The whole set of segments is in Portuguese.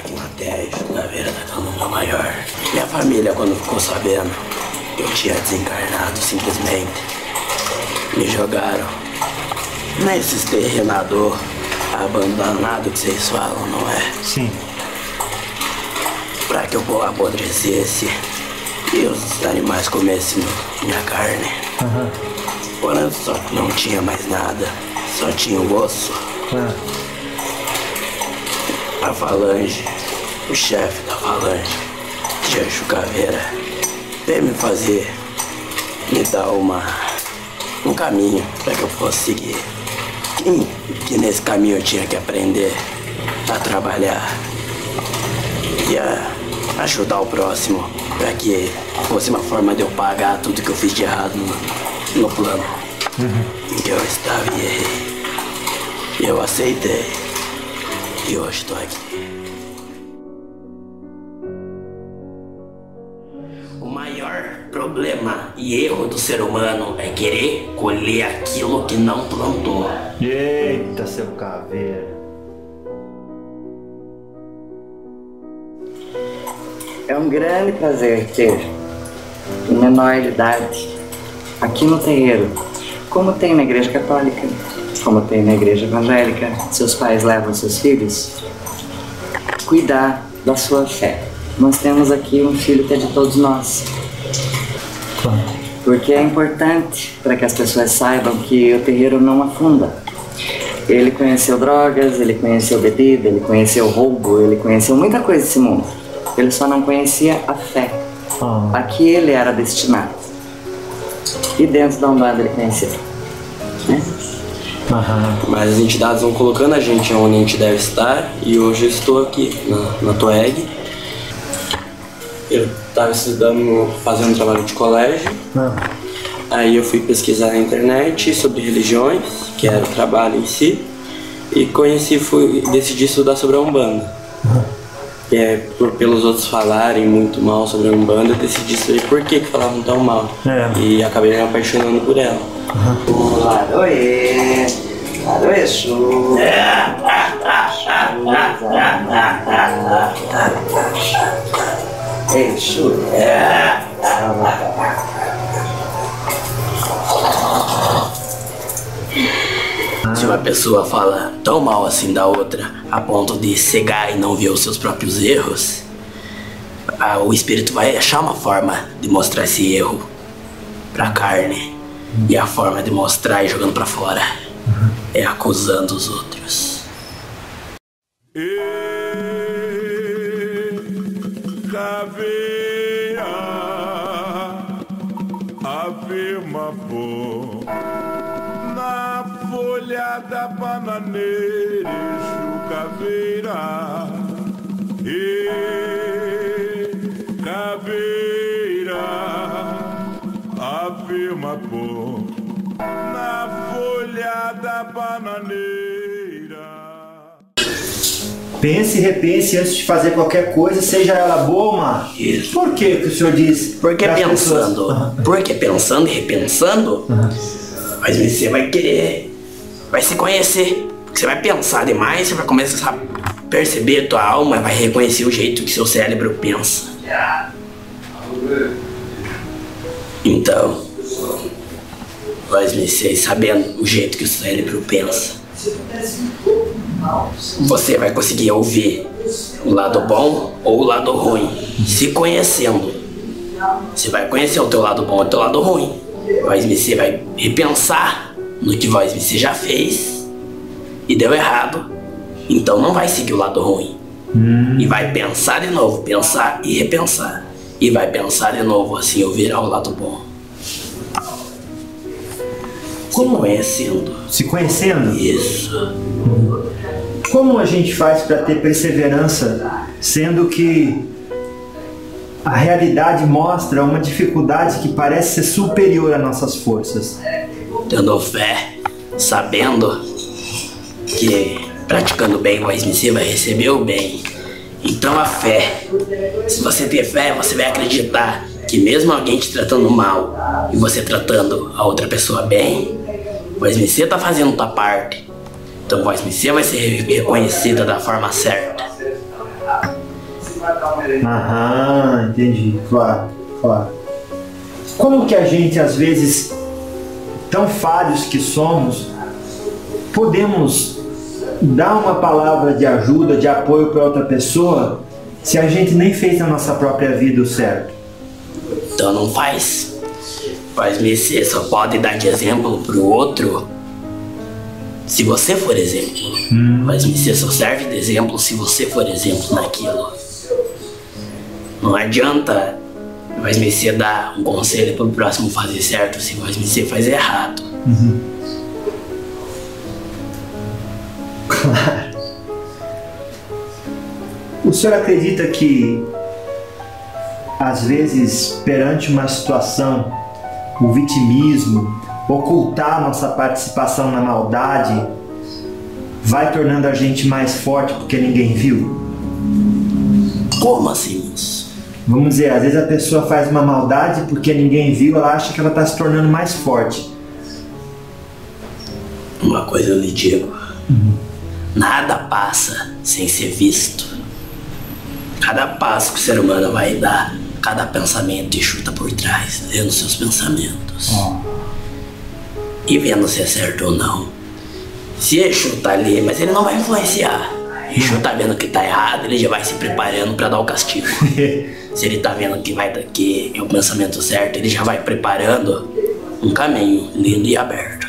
aqui na e tá dando uma maior. Minha família, quando ficou sabendo, eu tinha desencarnado simplesmente. Me jogaram nesses terrenador abandonado que vocês falam, não é? Sim. Pra que povo apodrecesse e os animais comessem minha carne. Aham. Porém, só não tinha mais nada, só tinha o osso. Ah, A falange, o chefe da falange, Jancho Caveira, veio me fazer, me dar uma, um caminho para que eu fosse seguir. Que, que nesse caminho eu tinha que aprender a trabalhar e a ajudar o próximo para que fosse uma forma de eu pagar tudo que eu fiz de errado no, no plano em que eu estava e errei. E eu aceitei. E hoje estou aqui. O maior problema e erro do ser humano é querer colher aquilo que não plantou. Eita, seu caveira. É um grande prazer ter um menor de idade aqui no terreiro, como tem na igreja católica, como tem na igreja evangélica. Seus pais levam seus filhos cuidar da sua fé. Nós temos aqui um filho que é de todos nós. Porque é importante para que as pessoas saibam que o terreiro não afunda. Ele conheceu drogas, ele conheceu bebida, ele conheceu roubo, ele conheceu muita coisa desse mundo. Ele só não conhecia a fé. Ah. A que ele era destinado. E dentro da Umbanda ele conheceu. Né? Aham. Mas as entidades vão colocando a gente onde a gente deve estar e hoje eu estou aqui na, na TOEG. Eu estava estudando, fazendo trabalho de colégio. Ah. Aí eu fui pesquisar na internet sobre religiões, que era o trabalho em si, e conheci, fui, decidi estudar sobre a Umbanda. E é, por, pelos outros falarem muito mal sobre a Umbanda, eu decidi saber por que, que falavam tão mal. É. E acabei me apaixonando por ela. Laroê, chu. Ei, chu. Se uma pessoa fala tão mal assim da outra, a ponto de cegar e não ver os seus próprios erros, ah, o espírito vai achar uma forma de mostrar esse erro pra carne. E a forma de mostrar é jogando pra fora é acusando os outros. Caveira, uma pô na folha da bananeira, Exu bananeira. Pense e repense antes de fazer qualquer coisa, seja ela boa ou má. Isso. Por que, que o senhor diz? Porque pensando, pessoas- porque pensando e repensando, mas você vai querer, vai se conhecer. Porque você vai pensar demais, você vai começar a perceber a tua alma, vai reconhecer o jeito que seu cérebro pensa. Então, vai me ser sabendo o jeito que o cérebro pensa. Você vai conseguir ouvir o lado bom ou o lado ruim, se conhecendo. Você vai conhecer o teu lado bom e o teu lado ruim. Voz você vai repensar no que voz você já fez e deu errado. Então não vai seguir o lado ruim. E vai pensar de novo, pensar e repensar. E vai pensar de novo, assim eu virar o lado bom. Como conhecendo Se conhecendo, isso. como a gente faz para ter perseverança, sendo que a realidade mostra uma dificuldade que parece ser superior às nossas forças? tendo fé, sabendo que praticando bem voz você vai receber o bem. Então a fé, se você ter fé, você vai acreditar que mesmo alguém te tratando mal e você tratando a outra pessoa bem, voz você tá fazendo tua parte. Então voz você vai ser reconhecida da forma certa. Aham, entendi. Claro, claro. Como que a gente, às vezes, tão falhos que somos, podemos dar uma palavra de ajuda, de apoio para outra pessoa, se a gente nem fez na nossa própria vida o certo? Então não faz. Faz você só pode dar de exemplo pro outro se você for exemplo. Mas você só serve de exemplo se você for exemplo naquilo. Não adianta Mas você dar um conselho pro próximo fazer certo se Mas você faz errado. O senhor acredita que, às vezes, perante uma situação, o vitimismo, ocultar nossa participação na maldade, vai tornando a gente mais forte porque ninguém viu? Como assim, moço? Vamos dizer, às vezes a pessoa faz uma maldade porque ninguém viu, ela acha que ela está se tornando mais forte. Uma coisa eu lhe digo. Nada passa sem ser visto. Cada passo que o ser humano vai dar, cada pensamento e chuta por trás, vendo seus pensamentos. E vendo se é certo ou não. Se Exu tá ali, mas ele não vai influenciar. Exu tá vendo que tá errado, ele já vai se preparando pra dar o castigo. se ele tá vendo que vai daqui é o pensamento certo, ele já vai preparando um caminho lindo e aberto.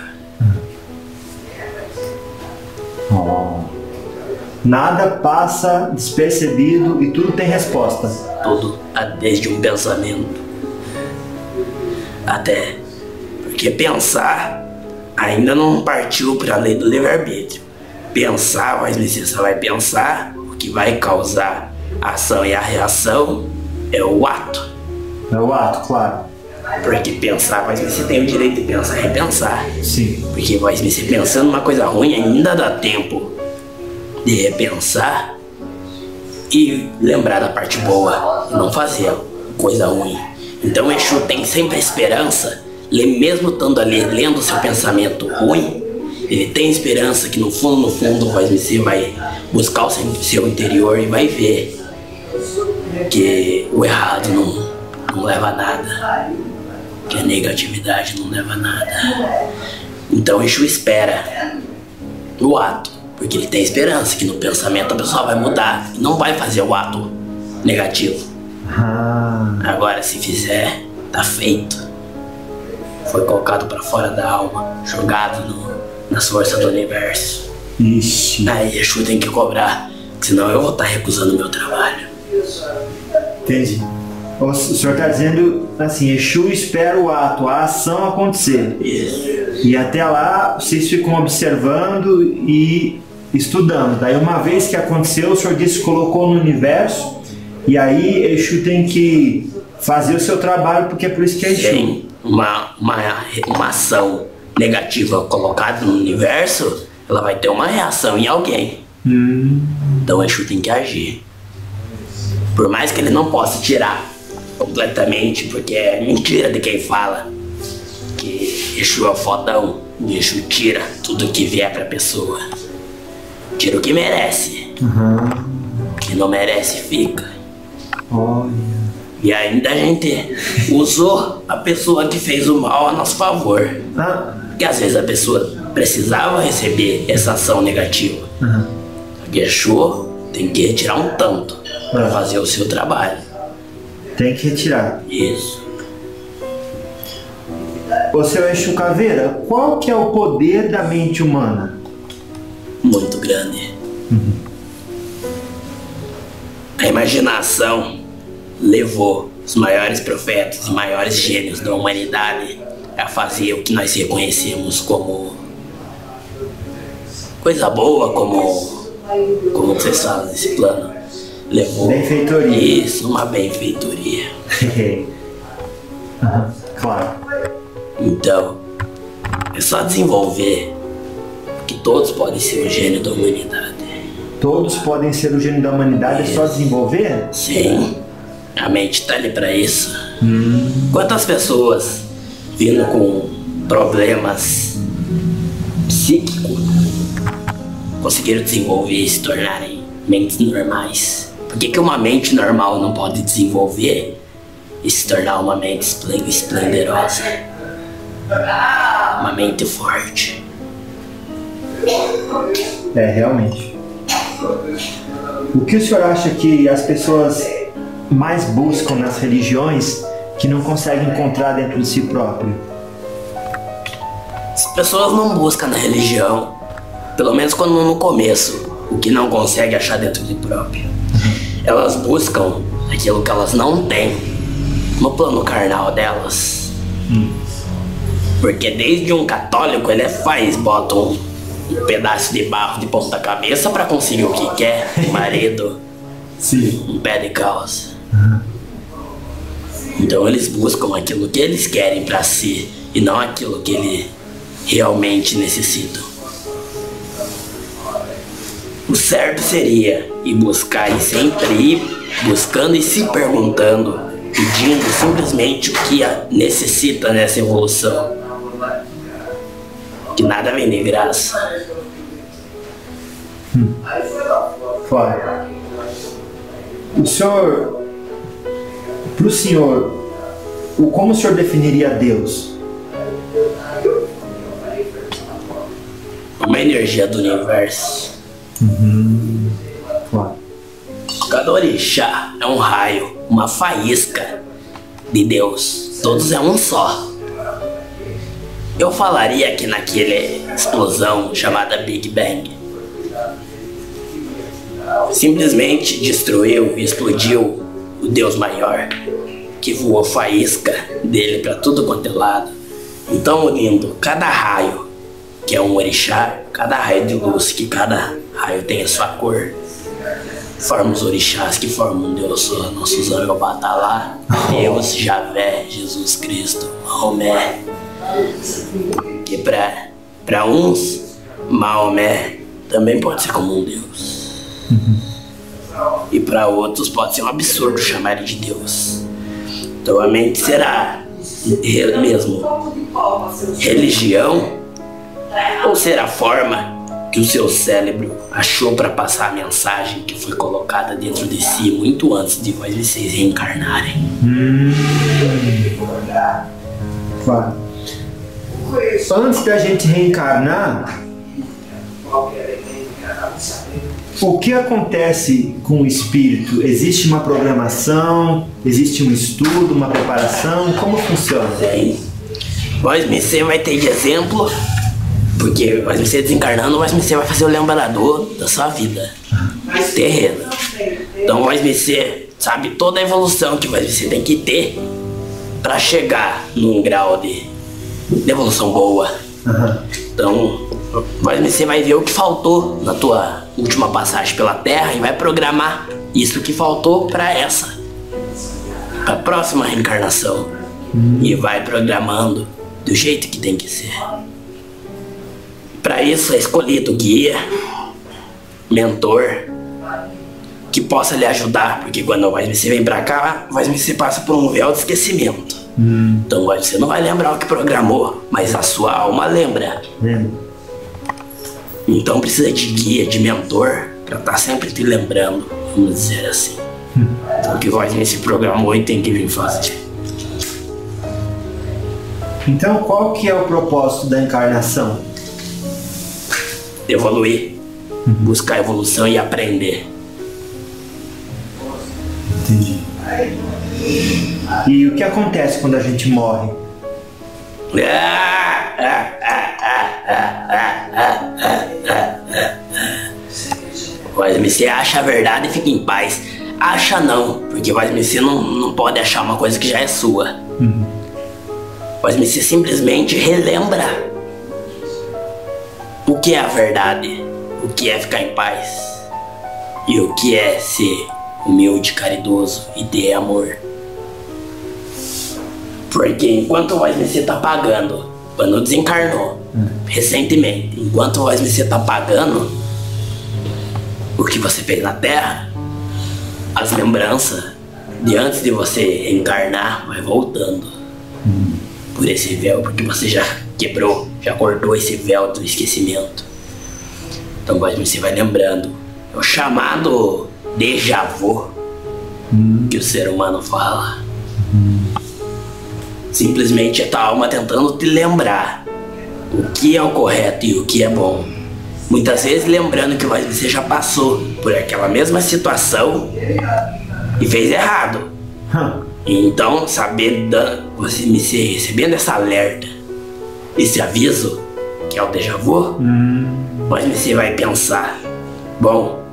Nada passa despercebido e tudo tem resposta. tudo a- desde um pensamento até porque pensar ainda não partiu para a lei do livre-arbítrio. Pensar, mas você vai pensar, o que vai causar a ação e a reação é o ato. É o ato, claro. Porque pensar, mas você tem o direito de pensar e repensar. Sim. Porque mas você pensando uma coisa ruim ainda dá tempo de repensar e lembrar da parte boa não fazer coisa ruim. Então o Exu tem sempre esperança, mesmo estando ali lendo seu pensamento ruim, ele tem esperança que no fundo, no fundo, vai- você vai buscar o seu, interior e vai ver que o errado não, não leva a nada, que a negatividade não leva a nada. Então o Exu espera o ato, porque ele tem esperança que no pensamento a pessoa vai mudar e não vai fazer o ato negativo. Ah, Agora, se fizer, tá feito. Foi colocado pra fora da alma, jogado no, nas forças do universo. ixi. Aí Exu tem que cobrar, senão eu vou estar recusando o meu trabalho. Entendi. O o senhor está dizendo assim, Exu espera o ato, a ação acontecer. Isso. E até lá vocês ficam observando e estudando. Daí uma vez que aconteceu, o senhor disse que colocou no universo. E aí Exu tem que fazer o seu trabalho, porque é por isso que é Exu. Tem uma, uma, uma ação negativa colocada no universo, ela vai ter uma reação em alguém. Então o Exu tem que agir. Por mais que ele não possa tirar completamente, porque é mentira de quem fala que Exu é o fodão, Exu tira tudo que vier pra pessoa. Tira o que merece. O que não merece fica. Olha. E ainda a gente usou a pessoa que fez o mal a nosso favor. Ah, Porque às vezes a pessoa precisava receber essa ação negativa. Só que Exu tem que retirar um tanto para Ah. fazer o seu trabalho. tem que retirar. Isso. Ô seu Exu Caveira, qual que é o poder da mente humana? Muito grande. A imaginação levou os maiores profetas, os maiores gênios da humanidade a fazer o que nós reconhecemos como coisa boa, como como vocês falam nesse plano. Levou Benfeitoria. Isso, uma benfeitoria. Aham, claro. Então, é só desenvolver todos podem ser o gênio da humanidade. Todos podem ser o gênio da humanidade, é só desenvolver? Sim, a mente tá ali pra isso. Quantas pessoas vindo com problemas psíquicos conseguiram desenvolver e se tornarem mentes normais? Por que, que uma mente normal não pode desenvolver e se tornar uma mente esplen- esplendorosa? Uma mente forte. É, realmente. O que o senhor acha que as pessoas mais buscam nas religiões que não conseguem encontrar dentro de si próprio? As pessoas não buscam na religião, pelo menos quando no começo, o que não consegue achar dentro de próprio. Elas buscam aquilo que elas não têm no plano carnal delas. Porque desde um católico ele faz, bota um, pedaço de barro de ponta cabeça para conseguir o que quer, um marido, Sim. um pé de calça. Então eles buscam aquilo que eles querem para si e não aquilo que ele realmente necessitam. O certo seria ir buscar e sempre ir buscando e se perguntando, pedindo simplesmente o que a- necessita nessa evolução. Que nada vem de graça. Claro. O senhor, para o senhor, como o senhor definiria Deus? Uma energia do universo. Claro. Cada orixá é um raio, uma faísca de Deus. Todos é um só. Eu falaria que naquele explosão chamada Big Bang simplesmente destruiu e explodiu o Deus maior que voou faísca dele para tudo quanto é lado. Então unindo cada raio que é um orixá, cada raio de luz que cada raio tem a sua cor forma os orixás que formam um Deus só. Nosso Zango Batalá, Deus, Javé, Jesus Cristo, Maomé. Que pra, pra uns, Maomé também pode ser como um Deus. E para outros pode ser um absurdo chamar ele de Deus. Então a mente será mesmo religião ou será forma que o seu cérebro achou para passar a mensagem que foi colocada dentro de si muito antes de vocês reencarnarem. Claro. Antes da gente reencarnar, o que acontece com o espírito? Existe uma programação? Existe um estudo, uma preparação? Como funciona? Bem, vós você vai ter de exemplo, porque vós você desencarnando, vós você vai fazer o lembrador da sua vida terrena. Então vós você sabe toda a evolução que vós você tem que ter para chegar num grau de, de evolução boa. Aham. Então, mas você vai ver o que faltou na tua última passagem pela Terra e vai programar isso que faltou para essa, para próxima reencarnação e vai programando do jeito que tem que ser. Para isso é escolhido guia, mentor que possa lhe ajudar, porque quando você vem para cá, você passa por um véu de esquecimento. Então você não vai lembrar o que programou, mas a sua alma lembra. Lembra? Então precisa de guia, de mentor, pra estar sempre te lembrando, vamos dizer assim. Então, o que voz se programou e tem que vir fazer. Então, qual que é o propósito da encarnação? Evoluir, buscar evolução e aprender. Entendi. E o que acontece quando a gente morre? Voz você acha a verdade e fica em paz. Acha não, porque voz você não, não pode achar uma coisa que já é sua. Voz você simplesmente relembra o que é a verdade, o que é ficar em paz e o que é ser humilde, caridoso e ter amor. Porque enquanto voz você tá pagando, quando desencarnou, recentemente, enquanto voz você tá pagando o que você fez na Terra, as lembranças de antes de você encarnar vai voltando por esse véu, porque você já quebrou, já cortou esse véu do esquecimento. Então você vai lembrando. É o chamado déjà vu que o ser humano fala. Simplesmente é tua alma tentando te lembrar o que é o correto e o que é bom. Muitas vezes lembrando que você já passou por aquela mesma situação e fez errado. Hum. Então, saber da, você me ser recebendo essa alerta, esse aviso, que é o déjà vu, mas você vai pensar, bom,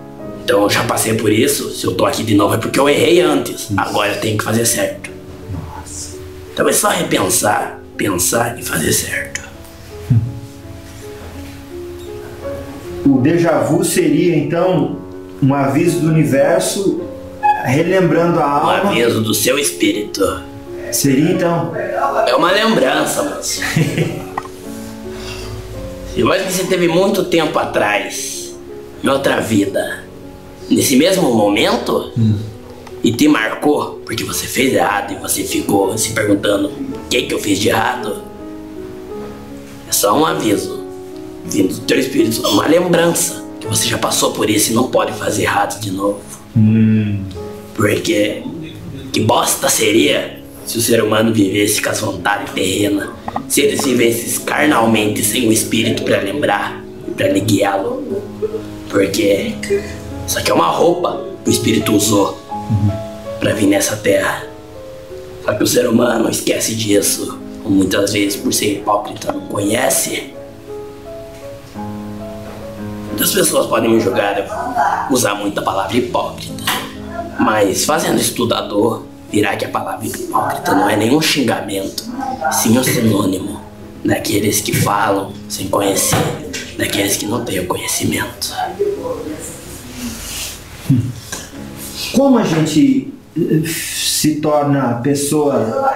então eu já passei por isso, se eu tô aqui de novo é porque eu errei antes, agora eu tenho que fazer certo. Então é só repensar, pensar e fazer certo. O déjà vu seria então um aviso do universo relembrando a Um alma. aviso do seu espírito. Seria então. É uma lembrança, moço. Se você teve muito tempo atrás, em outra vida, nesse mesmo momento, e te marcou porque você fez errado e você ficou se perguntando o que, que eu fiz de errado, é só um aviso vindo do teu espírito, uma lembrança que você já passou por isso e não pode fazer errado de novo. Porque que bosta seria se o ser humano vivesse com as vontades terrenas, se eles vivessem carnalmente sem o espírito para lembrar e para guiá-lo. Porque isso aqui é uma roupa que o espírito usou para vir nessa terra. Só que o ser humano esquece disso, ou muitas vezes por ser hipócrita não conhece. Muitas pessoas podem me julgar usar muita palavra hipócrita. Mas fazendo estudador, virá que a palavra hipócrita não é nenhum xingamento, sim um sinônimo daqueles que falam sem conhecer, daqueles que não têm o conhecimento. Como a gente eh, se torna pessoa.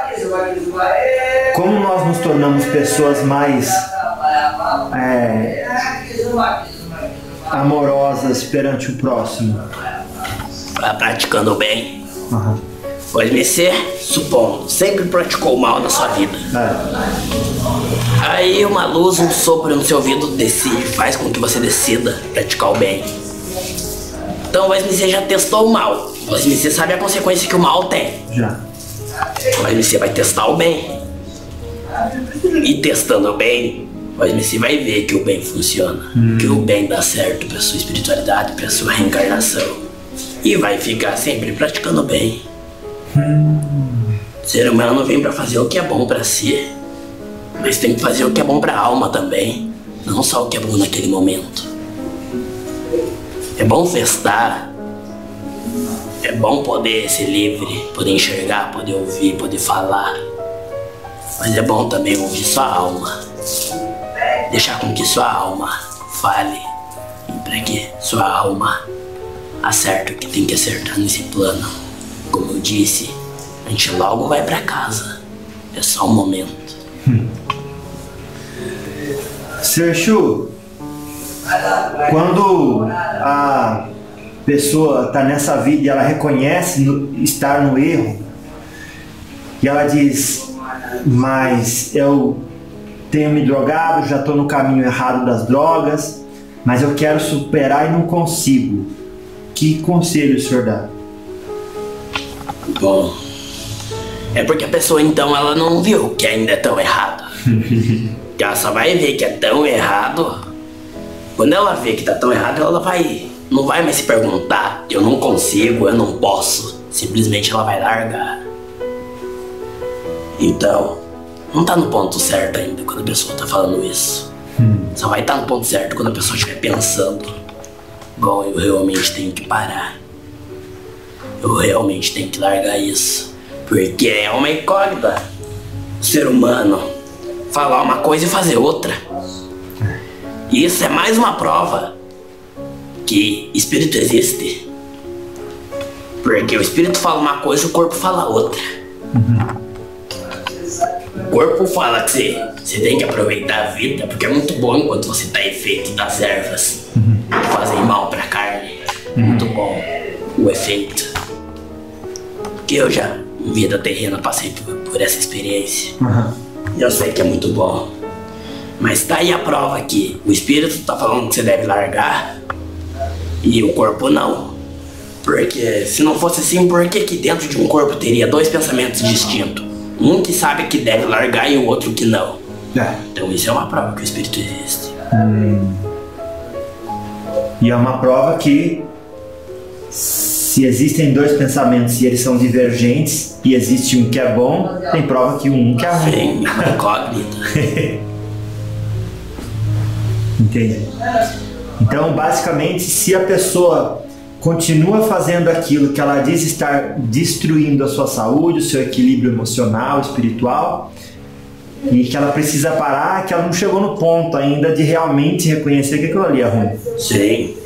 Como nós nos tornamos pessoas mais é, amorosas perante o próximo? Praticando bem, Aham. pois ser, supondo, sempre praticou mal na sua vida. É. Aí uma luz, um sopro no seu ouvido decide, faz com que você decida praticar o bem. Então você já testou o mal. Você sabe a consequência que o mal tem. Já. Mas você vai testar o bem. E testando o bem, você vai ver que o bem funciona. Que o bem dá certo pra sua espiritualidade, pra sua reencarnação. E vai ficar sempre praticando o bem. O ser humano vem pra fazer o que é bom pra si. Mas tem que fazer o que é bom pra alma também. Não só o que é bom naquele momento. É bom festar. É bom poder ser livre, poder enxergar, poder ouvir, poder falar. Mas é bom também ouvir sua alma. Deixar com que sua alma fale. Para que sua alma acerte o que tem que acertar nesse plano. Como eu disse, a gente logo vai para casa. É só um momento. Seu Exu, quando a pessoa está nessa vida e ela reconhece no- estar no erro, e ela diz, mas eu tenho me drogado, já estou no caminho errado das drogas, mas eu quero superar e não consigo. Que conselho o senhor dá? Bom, é porque a pessoa então ela não viu que ainda é tão errado. que ela só vai ver que é tão errado. Quando ela vê que tá tão errado, ela vai. Não vai mais se perguntar, eu não consigo, eu não posso. Simplesmente ela vai largar. Então, não tá no ponto certo ainda quando a pessoa tá falando isso. Só vai estar no ponto certo quando a pessoa estiver pensando. Bom, eu realmente tenho que parar. Eu realmente tenho que largar isso. Porque é uma incógnita. O ser humano falar uma coisa e fazer outra. E isso é mais uma prova que espírito existe. Porque o espírito fala uma coisa e o corpo fala outra. O corpo fala que você, você tem que aproveitar a vida, porque é muito bom enquanto você tá efeito das ervas. que Fazem mal pra carne. Muito bom o efeito. Porque eu já, em vida terrena, passei por, por essa experiência. E eu sei que é muito bom. Mas tá aí a prova que o espírito tá falando que você deve largar e o corpo não. Porque se não fosse assim, por que que dentro de um corpo teria dois pensamentos distintos? Um que sabe que deve largar e o outro que não. É. Então isso é uma prova que o espírito existe. E é uma prova que se existem dois pensamentos e eles são divergentes e existe um que é bom, tem prova que um que é ruim. Sim, é uma incógnita. Entendi. Então, basicamente, se a pessoa continua fazendo aquilo que ela diz estar destruindo a sua saúde, o seu equilíbrio emocional, espiritual, e que ela precisa parar, que ela não chegou no ponto ainda de realmente reconhecer que aquilo ali é ruim. Sim.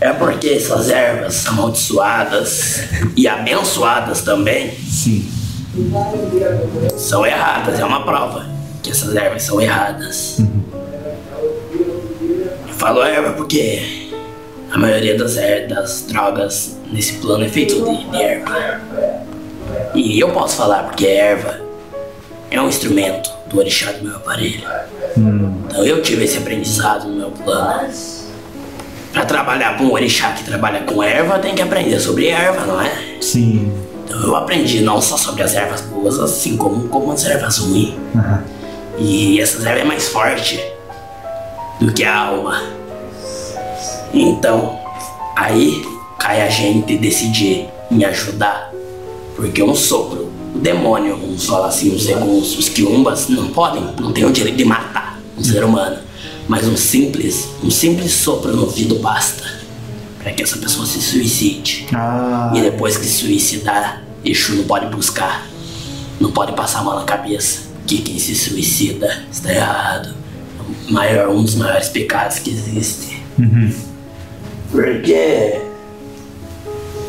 É porque essas ervas amaldiçoadas e abençoadas também Sim. são erradas. É uma prova que essas ervas são erradas. Eu falo erva porque a maioria das, er- das drogas nesse plano é feito de, de erva. E eu posso falar porque erva é um instrumento do orixá do meu aparelho. Então eu tive esse aprendizado no meu plano. Pra trabalhar com um orixá que trabalha com erva, tem que aprender sobre erva, não é? Sim. Então eu aprendi não só sobre as ervas boas, assim como, como as ervas ruins. Aham. E essas ervas é mais forte do que a alma. Então, aí cai a gente decidir me ajudar. Porque um sopro, o demônio, vamos falar assim, os eguns, os quiumbas, não podem, não têm o direito de matar um ser humano. Mas um simples, um simples sopro no ouvido basta para que essa pessoa se suicide. Ah, E depois que se suicidar, Exu não pode buscar. Não pode passar a mão na cabeça. Que quem se suicida está errado. Maior, um dos maiores pecados que existe. Porque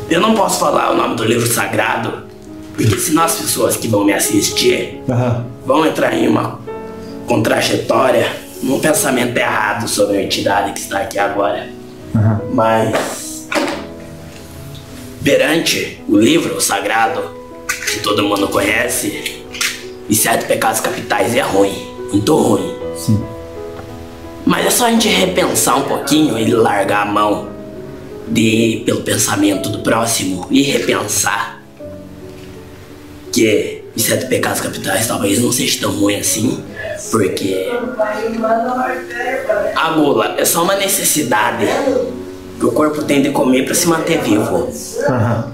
eu não posso falar o nome do livro sagrado. Porque senão as pessoas que vão me assistir aham. vão entrar em uma com trajetória, num pensamento errado sobre a entidade que está aqui agora. Aham. Mas perante o livro sagrado que todo mundo conhece, e sete pecados capitais é ruim, muito ruim. Sim. Mas é só a gente repensar um pouquinho e largar a mão de ir pelo pensamento do próximo e repensar que os sete pecados capitais talvez não seja tão ruim assim, porque a gula é só uma necessidade que o corpo tem de comer para se manter vivo. Aham.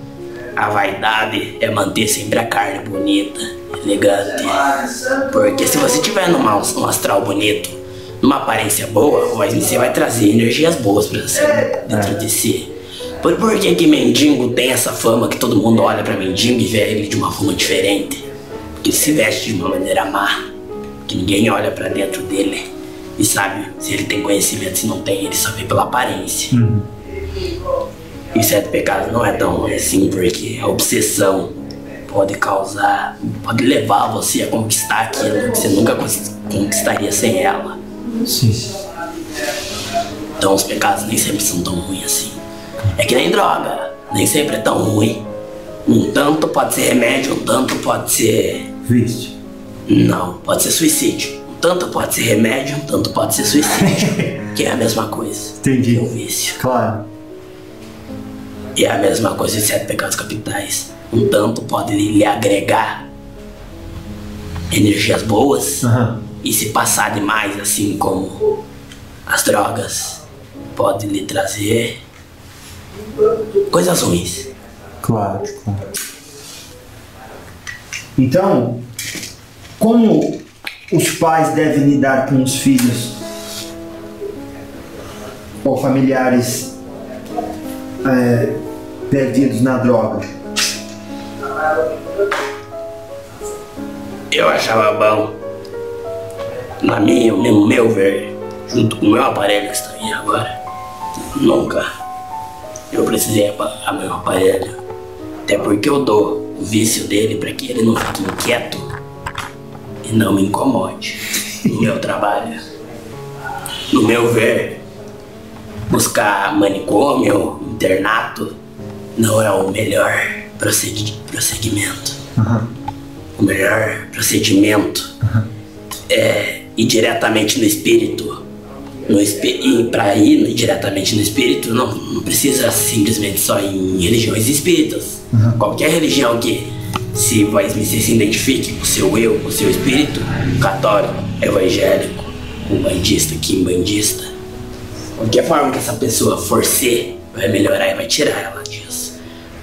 A vaidade é manter sempre a carne bonita, elegante. Porque se você tiver um astral bonito, numa aparência boa, vai- você vai trazer energias boas pra você dentro de si. Por, por que que mendigo tem essa fama que todo mundo olha pra mendigo e vê ele de uma forma diferente? Porque ele se veste de uma maneira má, que ninguém olha pra dentro dele e sabe se ele tem conhecimento, se não tem, ele só vê pela aparência. E sete pecados não é tão assim, porque a obsessão pode causar, pode levar você a conquistar aquilo que você nunca conquistaria sem ela. Sim. Então os pecados nem sempre são tão ruins assim. É que nem droga, nem sempre é tão ruim. Um tanto pode ser remédio, um tanto pode ser. Viste. Não, pode ser suicídio. Um tanto pode ser remédio, um tanto pode ser suicídio. que é a mesma coisa. Entendi. Que é um vício. Claro. E é a mesma coisa em sete pecados capitais. Um tanto pode lhe agregar energias boas Aham. E se passar demais, assim como as drogas, pode lhe trazer coisas ruins. Claro, claro. Então, como os pais devem lidar com os filhos ou familiares é, perdidos na droga? Eu achava bom, na minha, no meu ver, junto com o meu aparelho que está aí agora, nunca eu precisei apagar meu aparelho. Até porque eu dou o vício dele para que ele não fique inquieto e não me incomode no meu trabalho. No meu ver, buscar manicômio, internato, não é o melhor procedi- procedimento. O melhor procedimento é ir diretamente no espírito no espí- e para ir diretamente no espírito, não, não precisa simplesmente só em religiões espíritas. Qualquer religião que se você se identifique com o seu eu, com o seu espírito, católico, evangélico, umbandista, quimbandista, qualquer forma que essa pessoa for ser, vai melhorar e vai tirar ela disso.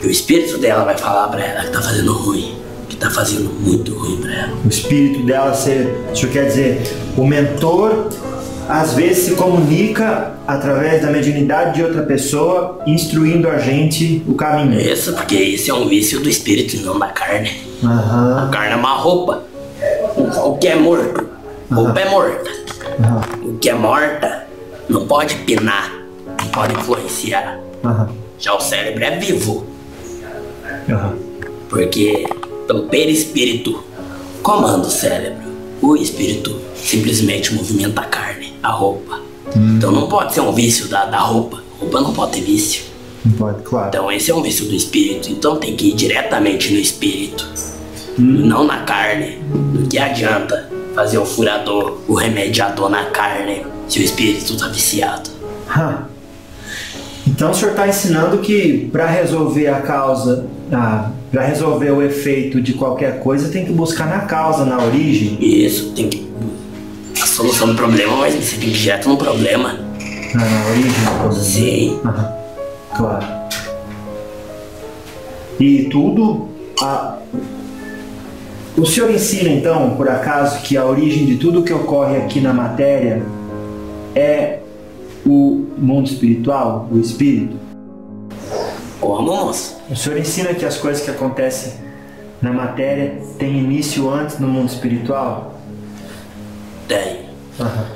E o espírito dela vai falar pra ela que tá fazendo ruim, que tá fazendo muito ruim pra ela. O espírito dela ser. O senhor quer dizer, o mentor às vezes se comunica através da mediunidade de outra pessoa, instruindo a gente o caminho. Isso, porque esse é um vício do espírito e não da carne. A Aham. carne é uma roupa. O que é morto, roupa é morta. Aham. O que é morta não pode pinar, não pode influenciar. Já o cérebro é vivo, porque o perispírito comanda o cérebro. O espírito simplesmente movimenta a carne, a roupa. Então não pode ser um vício da, da roupa. Roupa não pode ter vício. Não pode, claro. Então esse é um vício do espírito. Então tem que ir diretamente no espírito. E não na carne. Do que adianta fazer o furador, o remediador na carne, se o espírito tá viciado. Hã. Então o senhor está ensinando que para resolver a causa, ah, para resolver o efeito de qualquer coisa, tem que buscar na causa, na origem. Isso, tem que. A solução do problema, mas você tem que direto no problema. Ah, na origem. Sim. Aham, Claro. E tudo. a- O senhor ensina então, por acaso, que a origem de tudo que ocorre aqui na matéria é o mundo espiritual, o espírito? Moço? O senhor ensina que as coisas que acontecem na matéria têm início antes no mundo espiritual? Tem. Aham.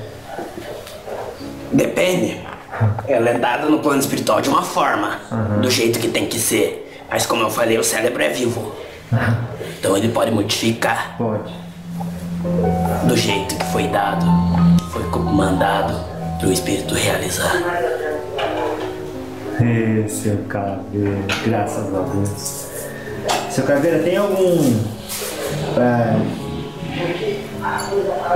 Depende. Ela é dada no plano espiritual de uma forma, Aham. do jeito que tem que ser. Mas como eu falei, o cérebro é vivo. Então ele pode modificar Pode. do jeito que foi dado, foi mandado para o espírito realizar. Ê, seu Caveira, graças a Deus. Seu Caveira, tem algum. é,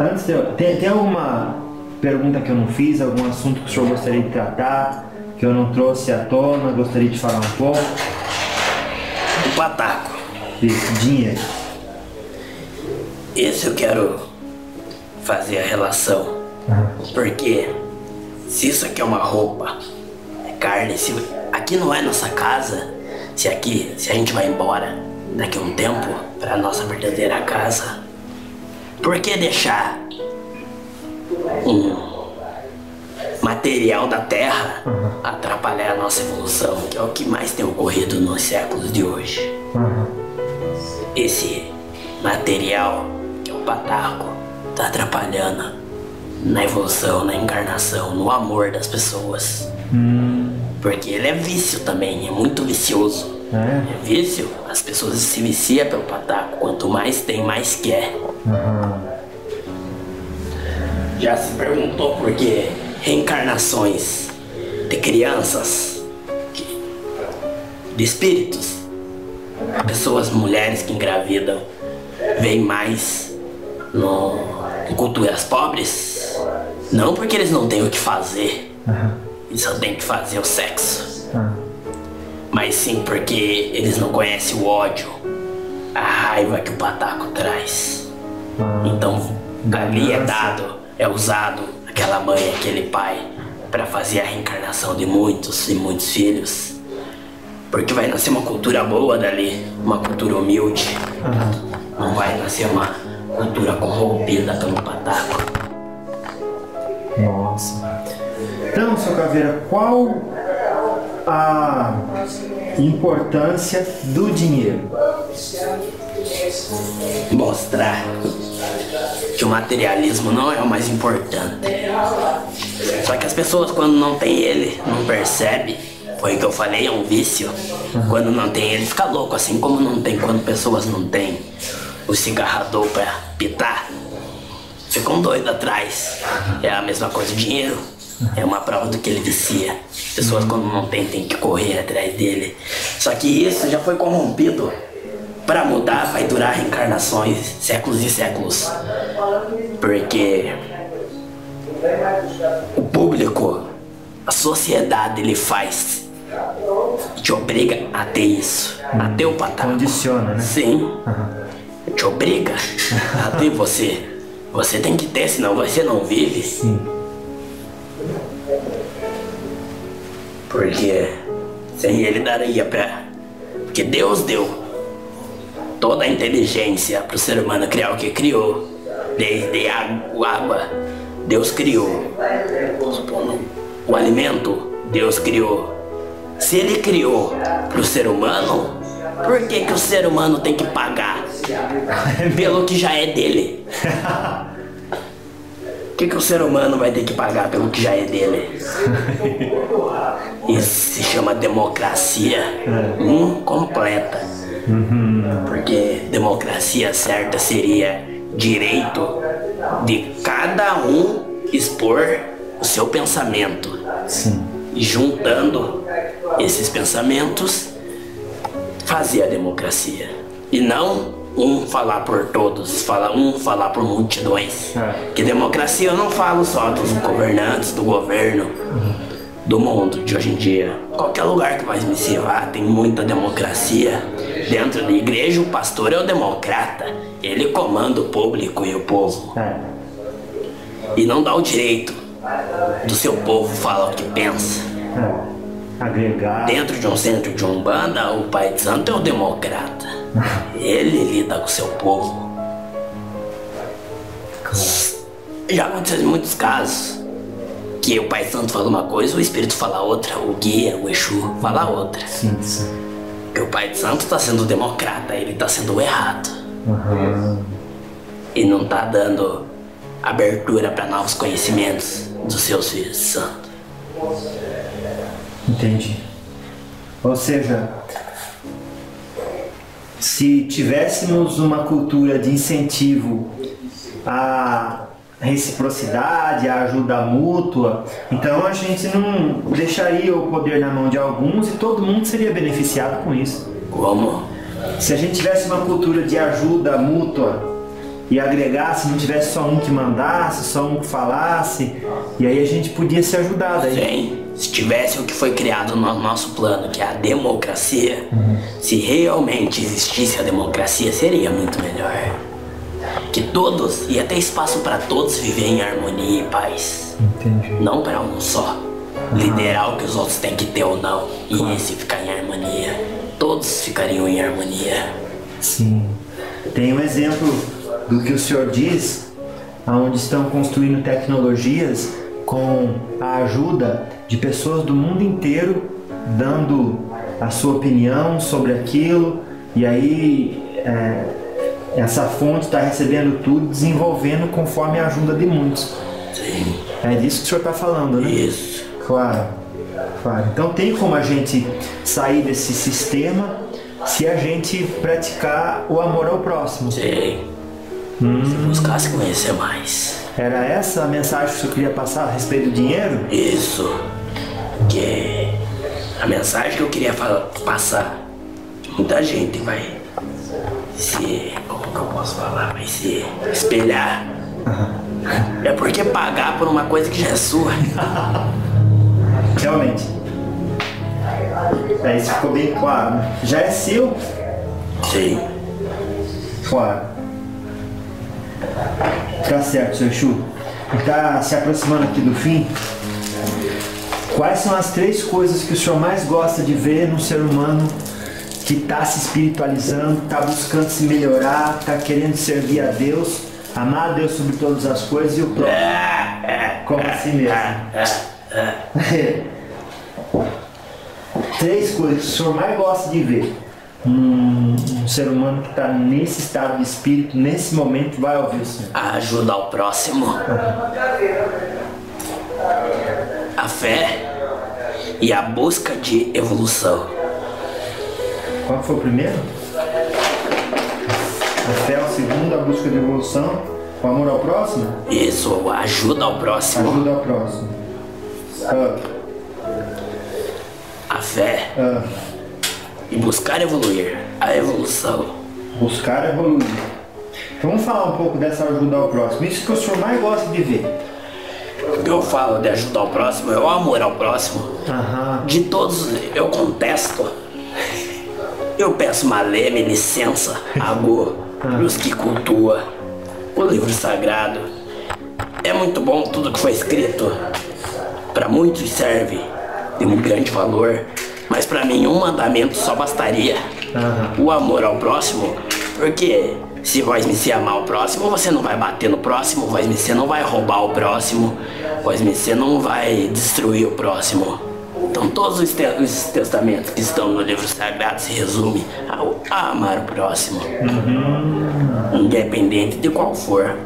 antes eu, tem, tem alguma pergunta que eu não fiz, algum assunto que o senhor gostaria de tratar, que eu não trouxe à tona, gostaria de falar um pouco? O pataco. Isso, dinheiro. Esse eu quero fazer a relação. Porque se isso aqui é uma roupa, é carne, se aqui não é nossa casa, se aqui, se a gente vai embora daqui a um tempo para nossa verdadeira casa, por que deixar um material da terra atrapalhar a nossa evolução, que é o que mais tem ocorrido nos séculos de hoje? esse material, que é o pataco, tá atrapalhando na evolução, na encarnação, no amor das pessoas. Porque ele é vício também, é muito vicioso. É? É vício, as pessoas se viciam pelo pataco. Quanto mais tem, mais quer. Já se perguntou por que reencarnações de crianças, de espíritos, pessoas, mulheres que engravidam, vêm mais no, em culturas pobres? Não porque eles não têm o que fazer, eles só têm que fazer o sexo. Mas sim porque eles não conhecem o ódio, a raiva que o pataco traz. Então, ali é dado, é usado aquela mãe, aquele pai, para fazer a reencarnação de muitos e muitos filhos. Porque vai nascer uma cultura boa dali, uma cultura humilde. Não vai nascer uma cultura corrompida pelo pataco. Nossa. Então, seu Caveira, qual a importância do dinheiro? Mostrar que o materialismo não é o mais importante. Só que as pessoas quando não tem ele, não percebe. Foi o que eu falei, é um vício. Quando não tem ele, fica louco, assim como não tem quando pessoas não têm o cigarrador pra pitar. Ficam doidos atrás. É a mesma coisa, o dinheiro é uma prova do que ele vicia. Pessoas quando não tem, tem que correr atrás dele. Só que isso já foi corrompido. Pra mudar vai durar reencarnações, séculos e séculos. Porque o público, a sociedade, ele faz. Te obriga a ter isso. A ter o patamar. Condiciona, né? Sim. Te obriga a ter você. Você tem que ter, senão você não vive. Sim. Porque sem ele daria pra. Porque Deus deu toda a inteligência pro ser humano criar o que criou. Desde a água, Deus criou. O alimento, Deus criou. Se ele criou pro ser humano, por que, que o ser humano tem que pagar pelo que já é dele? Que, que o ser humano vai ter que pagar pelo que já é dele? Isso se chama democracia incompleta. Porque democracia certa seria direito de cada um expor o seu pensamento. Sim. E juntando esses pensamentos, fazer a democracia. E não um falar por todos, fala um falar por multidões. É. Que democracia eu não falo só dos governantes, do governo, do mundo de hoje em dia. Qualquer lugar que mais me vá tem muita democracia. Dentro da igreja, o pastor é o democrata. Ele comanda o público e o povo. É. E não dá o direito do seu povo falar o que pensa. é. Agregar. Dentro de um centro de Umbanda, o Pai de Santo é o democrata. Ele lida com o seu povo. Já aconteceu em muitos casos que o Pai Santo fala uma coisa, o Espírito fala outra, o guia, o Exu fala outra. Sim, sim. Porque o Pai Santo tá sendo democrata, ele tá sendo errado. Aham. E não tá dando abertura para novos conhecimentos dos seus filhos de santo. Entendi. Ou seja, se tivéssemos uma cultura de incentivo à reciprocidade, à ajuda mútua, então a gente não deixaria o poder na mão de alguns e todo mundo seria beneficiado com isso. Como? Se a gente tivesse uma cultura de ajuda mútua e agregasse, não tivesse só um que mandasse, só um que falasse, e aí a gente podia se ajudar daí. Sim, se tivesse o que foi criado no nosso plano, que é a democracia, se realmente existisse a democracia, seria muito melhor. Que todos, ia ter espaço para todos viver em harmonia e paz. Entendi. Não para um só. Liderar o que os outros têm que ter ou não. E esse ficar em harmonia. Todos ficariam em harmonia. Sim. Tem um exemplo do que o senhor diz, onde estão construindo tecnologias com a ajuda de pessoas do mundo inteiro dando a sua opinião sobre aquilo e aí é, essa fonte está recebendo tudo, desenvolvendo conforme a ajuda de muitos. Sim, É disso que o senhor está falando, né? isso. Claro, claro. Então tem como a gente sair desse sistema se a gente praticar o amor ao próximo. Sim. Se buscasse conhecer mais. Era essa a mensagem que senhor queria passar a respeito do dinheiro? Isso. Que a mensagem que eu queria passar, muita gente vai se. Como que eu posso falar? Vai se espelhar. É porque pagar por uma coisa que já é sua. Realmente. É, isso ficou bem claro. né? Já é seu? Sim. Claro. Tá certo, seu Chu. Tá se aproximando aqui do fim. Quais são as três coisas que o senhor mais gosta de ver no ser humano que está se espiritualizando, está buscando se melhorar, está querendo servir a Deus, amar a Deus sobre todas as coisas e o próximo? Como assim mesmo? Três coisas que o senhor mais gosta de ver. Um, um ser humano que está nesse estado de espírito, nesse momento, vai ouvir o senhor. A ajuda ao próximo. A fé e a busca de evolução. Qual foi o primeiro? A fé, o segundo, a busca de evolução, o amor ao próximo, Isso, ajuda ao próximo. ajuda ao próximo. Ah, A fé ah, e buscar evoluir. A evolução. buscar evoluir. Então vamos falar um pouco dessa ajuda ao próximo. Isso que o senhor mais gosta de ver. que eu falo de ajudar o próximo é o amor ao próximo. De todos eu contesto. Eu peço uma leme licença a Go, os que cultua o livro sagrado. É muito bom tudo que foi escrito. Para muitos serve de um grande valor, mas para mim um mandamento só bastaria. O amor ao próximo, porque se vós me se amar o próximo, você não vai bater no próximo, vós me você não vai roubar o próximo, vós me você não vai destruir o próximo. Então todos os, te- os testamentos que estão no livro sagrado se resumem ao a amar o próximo. Independente de qual for.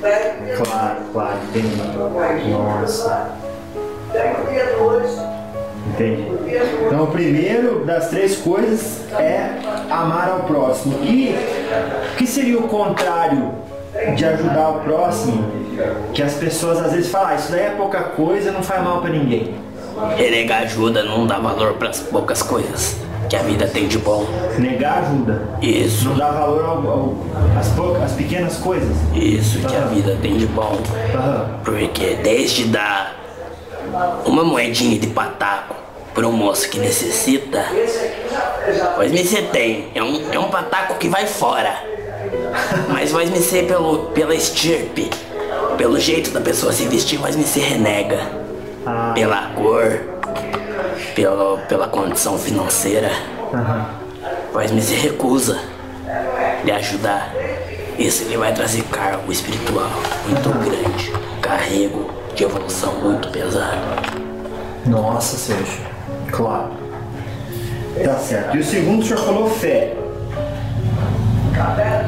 Claro, claro, entendi. Nossa. Entendi. Então, o primeiro das três coisas é amar ao próximo. E o que seria o contrário de ajudar o próximo? Que as pessoas às vezes falam, ah, isso daí é pouca coisa, não faz mal pra ninguém. Renegar ajuda não dá valor para as poucas coisas que a vida tem de bom. Negar ajuda. Isso, Não dá valor ao, ao- às, poucas, às pequenas coisas. isso que a vida tem de bom. Porque desde dar uma moedinha de pataco para um moço que necessita, pois me você tem, é um, é um pataco que vai fora. Mas vai me ser pelo, pela estirpe, pelo jeito da pessoa se vestir, vai me ser renega. Ah. Pela cor, pelo, pela condição financeira, Aham. vai me se recusa de ajudar. Isso ele vai trazer cargo espiritual muito grande, carrego de evolução muito pesado. Nossa, Sérgio. Claro. Tá certo. E o segundo, o senhor falou fé.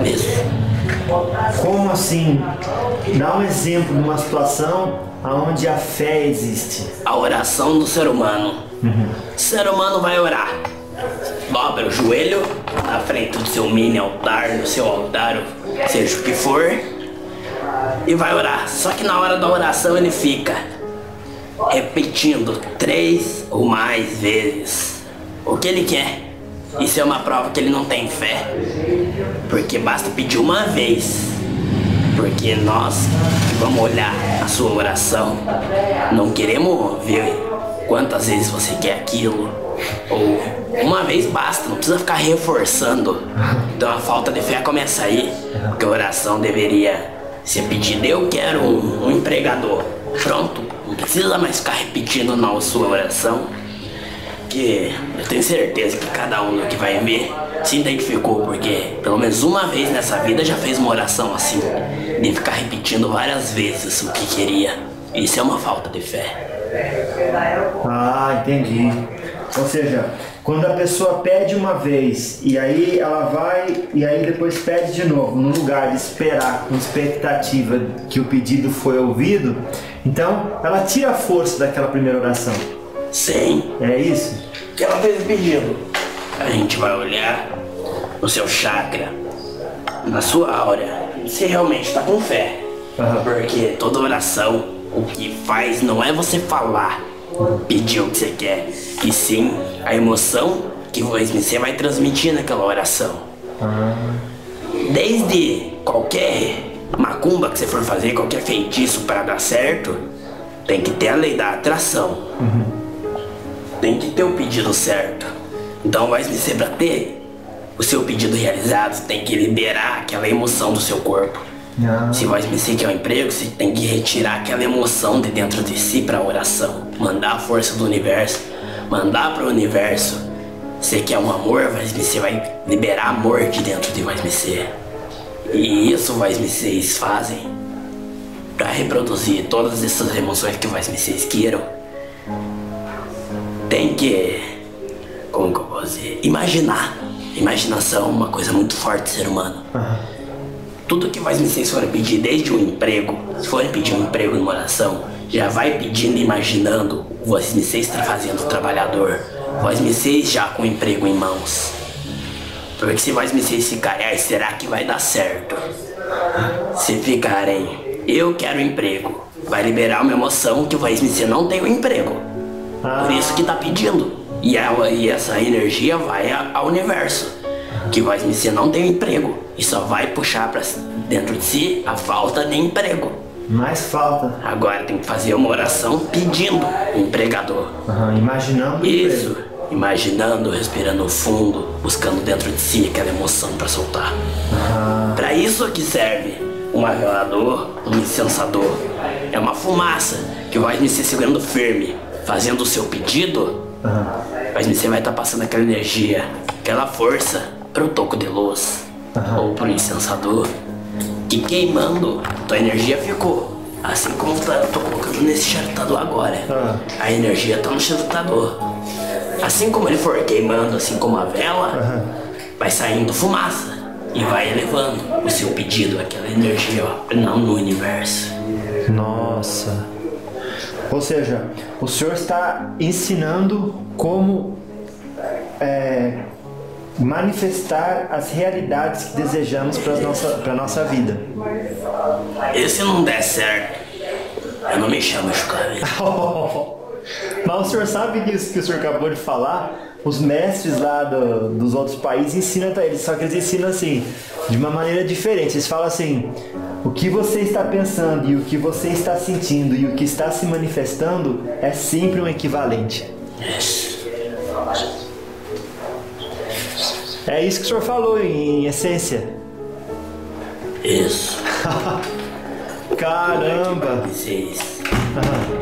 Isso. Como assim? Dá um exemplo de uma situação onde a fé existe. A oração do ser humano. O ser humano vai orar. Dobra o joelho na frente do seu mini altar, no seu altar, seja o que for, e vai orar. Só que na hora da oração ele fica repetindo três ou mais vezes o que ele quer. Isso é uma prova que ele não tem fé. Porque basta pedir uma vez. Porque nós que vamos olhar a sua oração, não queremos ver quantas vezes você quer aquilo. Ou uma vez basta, não precisa ficar reforçando. Então a falta de fé começa aí. Porque a oração deveria ser pedida, eu quero um, um empregador. Pronto, não precisa mais ficar repetindo na sua oração que eu tenho certeza que cada um que vai ver se identificou, porque pelo menos uma vez nessa vida já fez uma oração assim, de ficar repetindo várias vezes o que queria. Isso é uma falta de fé. Ah, entendi. Ou seja, quando a pessoa pede uma vez e aí ela vai e aí depois pede de novo, no lugar de esperar com expectativa que o pedido foi ouvido, então ela tira a força daquela primeira oração. Sim, É isso? que ela fez o pedido. A gente vai olhar no seu chakra, na sua aura, se realmente está com fé. Aham. Porque toda oração, o que faz não é você falar, pedir o que você quer, e sim a emoção que você vai transmitir naquela oração. Desde qualquer macumba que você for fazer, qualquer feitiço para dar certo, tem que ter a lei da atração. Tem que ter o pedido certo. Então vai ser para ter o seu pedido realizado, tem que liberar aquela emoção do seu corpo. Ah. Se vai me que é um emprego, você tem que retirar aquela emoção de dentro de si para oração. Mandar a força do universo, mandar para o universo. Você quer um amor, vai você vai liberar amor de dentro de vai E isso vai vocês fazem para reproduzir todas essas emoções que vai vocês queiram. Tem que, como que eu posso dizer, imaginar. Imaginação é uma coisa muito forte do ser humano. Tudo que vai vocês forem pedir, desde um emprego, se forem pedir um emprego numa oração, já vai pedindo e imaginando vós vocês está fazendo o trabalhador, vós vocês já com o emprego em mãos. Porque se vós vocês ficarem, ai, será que vai dar certo? Se ficarem, eu quero emprego, vai liberar uma emoção que vós você não tem um emprego. Por isso que tá pedindo. E, ela, e essa energia vai a- ao universo. Que vai você não tem emprego. E só vai puxar pra dentro de si a falta de emprego. Mais falta. Agora tem que fazer uma oração pedindo um empregador. Aham, imaginando o Isso. emprego. Imaginando, respirando fundo, buscando dentro de si aquela emoção pra soltar. Pra isso que serve um arrelador, um incensador. É uma fumaça que vai me ser segurando firme, fazendo o seu pedido. Mas você vai estar passando aquela energia, aquela força pro toco de luz ou pro incensador. Que queimando, tua energia ficou. Assim como tá, eu tô colocando nesse charupador agora. Ah. A energia tá no charupador. Assim como ele for queimando, assim como a vela, vai saindo fumaça e vai elevando o seu pedido, aquela energia, ó, não no universo. Nossa. Ou seja, o senhor está ensinando como é, manifestar as realidades que desejamos para nossa, pra nossa vida. E se não der certo, eu não me chamo Chucaveira. Mas o senhor sabe que isso que o senhor acabou de falar? Os mestres lá do- dos outros países ensinam pra eles, só que eles ensinam assim, de uma maneira diferente. Eles falam assim: o que você está pensando e o que você está sentindo e o que está se manifestando é sempre um equivalente. É isso que o senhor falou em essência. Isso. Caramba! Vocês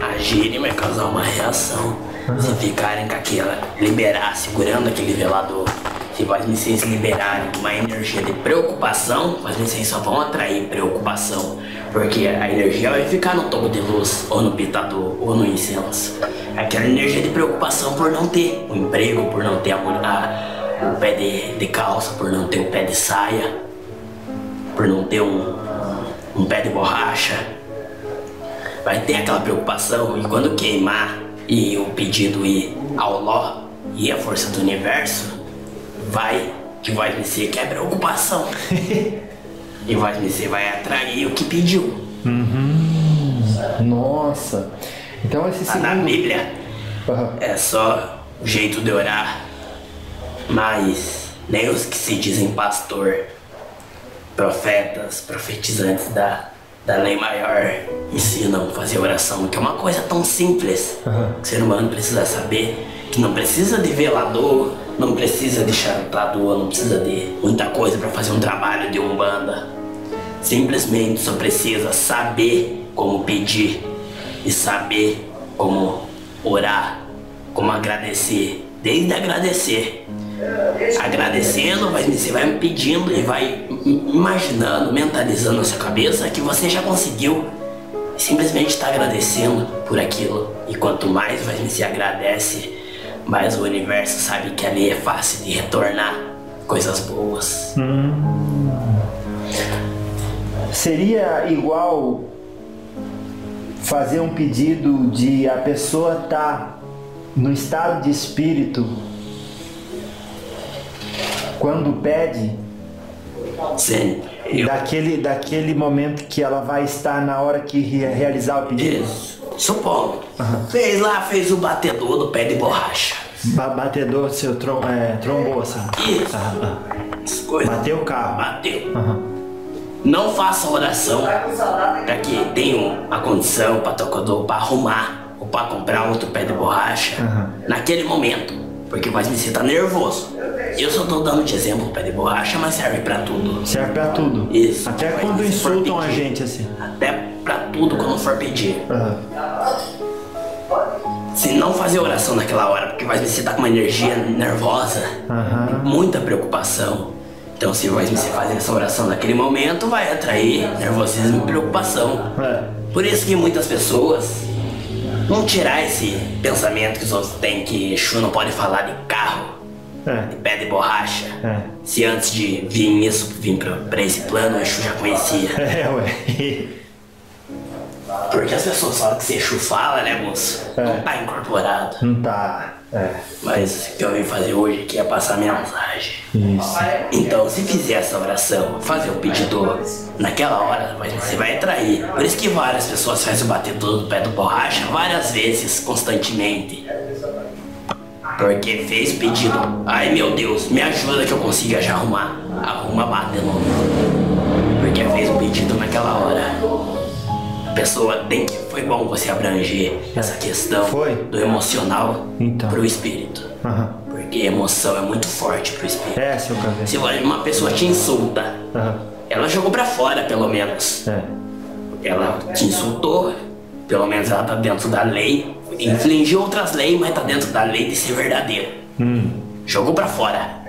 agirem vai causar uma reação. Se ficarem com aquela. liberar, segurando aquele velador. Se vocês liberarem uma energia de preocupação, vocês só vão atrair preocupação. Porque a energia vai ficar no topo de luz, ou no pitador, ou no incenso. Aquela energia de preocupação por não ter um emprego, por não ter a, a, o pé de, de calça, por não ter o pé de saia, por não ter um, um pé de borracha vai ter aquela preocupação e quando queimar e o pedido ir ao ló e a força do universo, vai que vai vencer que é preocupação. e vai vencer vai atrair o que pediu. Nossa! Então esse Tá na segundo. Bíblia Aham. é só o jeito de orar, mas nem os que se dizem pastor, profetas, profetizantes da, da lei maior ensinam a fazer oração, que é uma coisa tão simples que o ser humano precisa saber, que não precisa de velador, não precisa de charutador, não precisa de muita coisa para fazer um trabalho de umbanda. Simplesmente só precisa saber como pedir e saber como orar, como agradecer, desde agradecer. Agradecendo, vai- você vai pedindo e vai im- imaginando, mentalizando na sua cabeça que você já conseguiu. Simplesmente está agradecendo por aquilo. E quanto mais você agradece, mais o universo sabe que ali é fácil de retornar coisas boas. Seria igual fazer um pedido de a pessoa tá no estado de espírito quando pede, Sim, eu daquele, daquele momento que ela vai estar na hora que re- realizar o pedido? Isso. Supondo. Fez lá, fez o batedor do pé de borracha. Ba- Batedor, seu trom, é, trombou assim. Isso. Coisas. Bateu o carro. Bateu. Aham. Não faça oração para que tenha a condição para arrumar ou para comprar outro pé de borracha naquele momento, porque vai me sentir nervoso. Eu só tô dando de exemplo pé de borracha, mas serve para tudo. Serve pra tudo. Isso. Até Mas quando insultam a pedir. gente assim. Até para tudo quando for pedir. Aham. Se não fazer oração naquela hora, porque vai me sentir com uma energia nervosa, Aham. muita preocupação. Então, se vai me fazer essa oração naquele momento, vai atrair nervosismo e preocupação. É. Por isso que muitas pessoas vão tirar esse pensamento que os outros têm que Exu não pode falar de carro, É. de pé de borracha. É. Se antes de vir isso, vir pra, pra esse plano, o Exu já conhecia. É, ué. Porque as pessoas falam que se Exu fala, né, moço? Não tá incorporado. Não tá. É. Mas o que eu vim fazer hoje aqui é passar mensagem. Isso. Então, se fizer essa oração, fazer o pedido naquela hora, você vai atrair. Por isso que várias pessoas fazem o batedor do pé do borracha várias vezes, constantemente. Porque fez o pedido. Ai meu Deus, me ajuda que eu consiga já arrumar. Arruma bate de novo. Porque fez o pedido naquela hora. pessoa tem que. Foi bom você abranger essa questão Foi. do emocional Então. pro espírito. Aham. Porque emoção é muito forte pro espírito. É, seu caveira. Se uma pessoa te insulta, Aham. ela jogou pra fora, pelo menos. É. Ela te insultou, pelo menos ela tá dentro da lei. Infligiu outras leis, mas tá dentro da lei de ser verdadeiro. Jogou pra fora.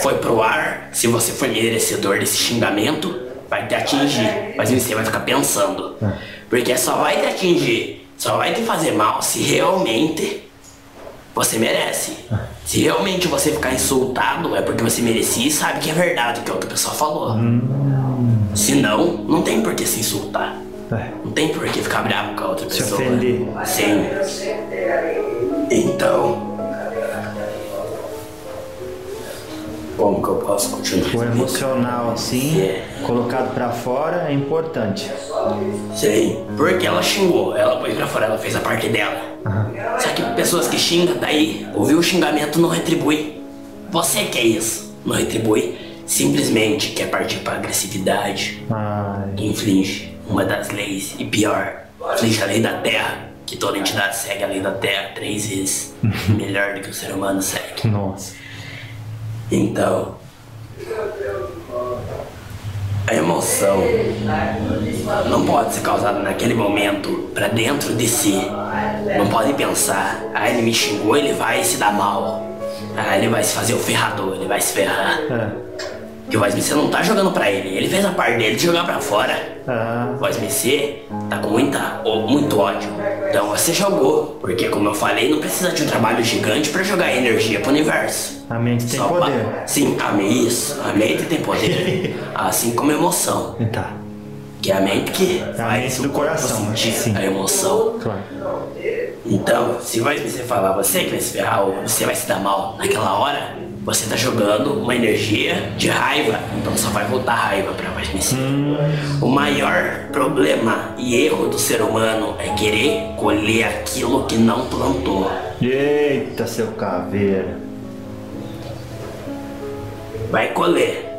Foi pro ar. Se você for merecedor desse xingamento, vai te atingir. Mas você vai ficar pensando. Porque só vai te atingir, só vai te fazer mal se realmente você merece. Se realmente você ficar insultado, é porque você merecia e sabe que é verdade o que a outra pessoa falou. Se não, não tem por que se insultar. É. Não tem por que ficar bravo com a outra Se pessoa. ofender. Sim. Então. Como que eu posso continuar? O emocional assim, É. colocado pra fora é importante. Sim. Porque ela xingou, ela foi pra fora, ela fez a parte dela. Só que pessoas que xingam, daí, ouviu o xingamento, não retribui. Você quer isso, não retribui. Simplesmente quer partir pra agressividade, Ai. que inflige uma das leis, e pior, inflige a lei da terra, que toda entidade segue a lei da terra três vezes melhor do que o ser humano segue. Nossa. Então, a emoção não pode ser causada naquele momento pra dentro de si. Não pode pensar, ah, ele me xingou, ele vai se dar mal. Ah, ele vai se fazer o ferrador, ele vai se ferrar. É. Que o Voz você não tá jogando pra ele, ele fez a parte dele de jogar pra fora. Ah, Voz MC tá com muita, muito ódio. Então você jogou, porque como eu falei, não precisa de um trabalho gigante pra jogar energia pro universo. a mente tem Só poder. Sim, a mente, isso. A mente tem poder. assim como a emoção. Tá. Que é a mente que a faz mente o do coração, né? sentir Sim. a emoção. Claro. Então, se vai você falar, você que vai se ferrar ou você vai se dar mal naquela hora, você tá jogando uma energia de raiva, então só vai voltar raiva pra você. O maior problema e erro do ser humano é querer colher aquilo que não plantou. Eita, seu caveira. Vai colher.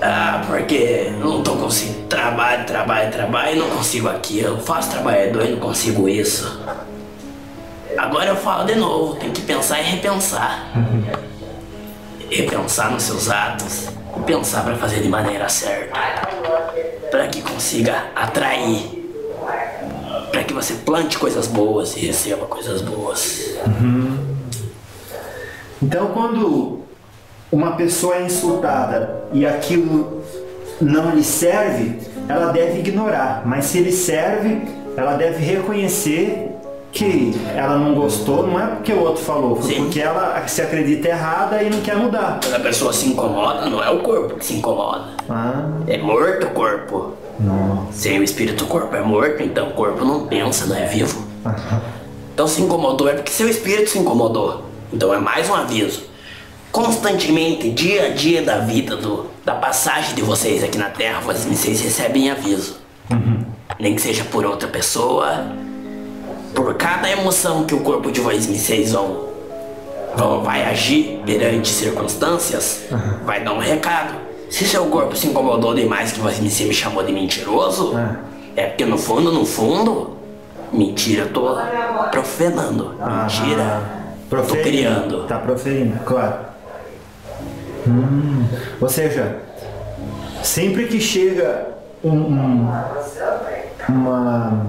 Ah, porque não tô conseguindo. Trabalho, trabalho, trabalho e não consigo aquilo. Faço trabalhador e não consigo isso. Agora eu falo de novo, tem que pensar e repensar. Repensar nos seus atos pensar pra fazer de maneira certa. Pra que consiga atrair. Pra que você plante coisas boas e receba coisas boas. Então, quando uma pessoa é insultada e aquilo não lhe serve, ela deve ignorar. Mas se lhe serve, ela deve reconhecer que ela não gostou, não é porque o outro falou, foi Sim. porque ela se acredita errada e não quer mudar. Quando a pessoa se incomoda, não é o corpo que se incomoda. Ah, É morto o corpo. nossa. Sem o espírito, o corpo é morto, então o corpo não pensa, não é vivo. Então se incomodou é porque seu espírito se incomodou. Então é mais um aviso. Constantemente, dia a dia da vida, do, da passagem de vocês aqui na Terra, vocês recebem aviso. Nem que seja por outra pessoa, por cada emoção que o corpo de vocês vão, vão vai agir perante circunstâncias, vai dar um recado. Se seu corpo se incomodou demais que você me chamou de mentiroso, é porque no fundo, no fundo, mentira eu tô profanando. Mentira, eu tô criando. Tá proferindo, claro. Hum, ou seja, sempre que chega um, um- uma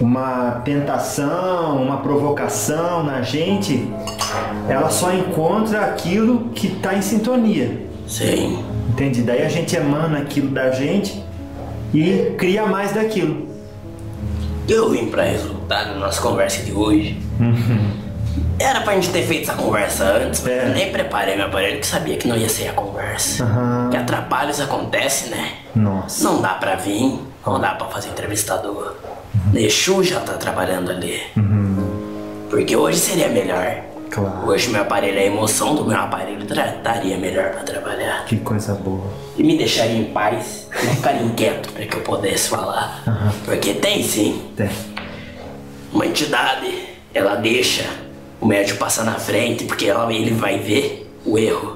uma tentação, uma provocação na gente, ela só encontra aquilo que está em sintonia. Sim. Entende? Daí a gente emana aquilo da gente e cria mais daquilo. Eu vim pra resultado da nossa conversa de hoje. Era pra gente ter feito essa conversa antes, mas É. eu nem preparei meu aparelho que sabia que não ia ser a conversa. Aham. Que atrapalhos acontecem, né? Nossa. Não dá pra vir, não dá pra fazer entrevistador. Exu já tá trabalhando ali. Porque hoje seria melhor. Claro. Hoje meu aparelho, a emoção do meu aparelho tra- estaria melhor pra trabalhar. Que coisa boa. E me deixaria em paz, não ficaria inquieto pra que eu pudesse falar. Porque tem sim, Tem. uma entidade, ela deixa o médico passar na frente porque ela, ele vai ver o erro.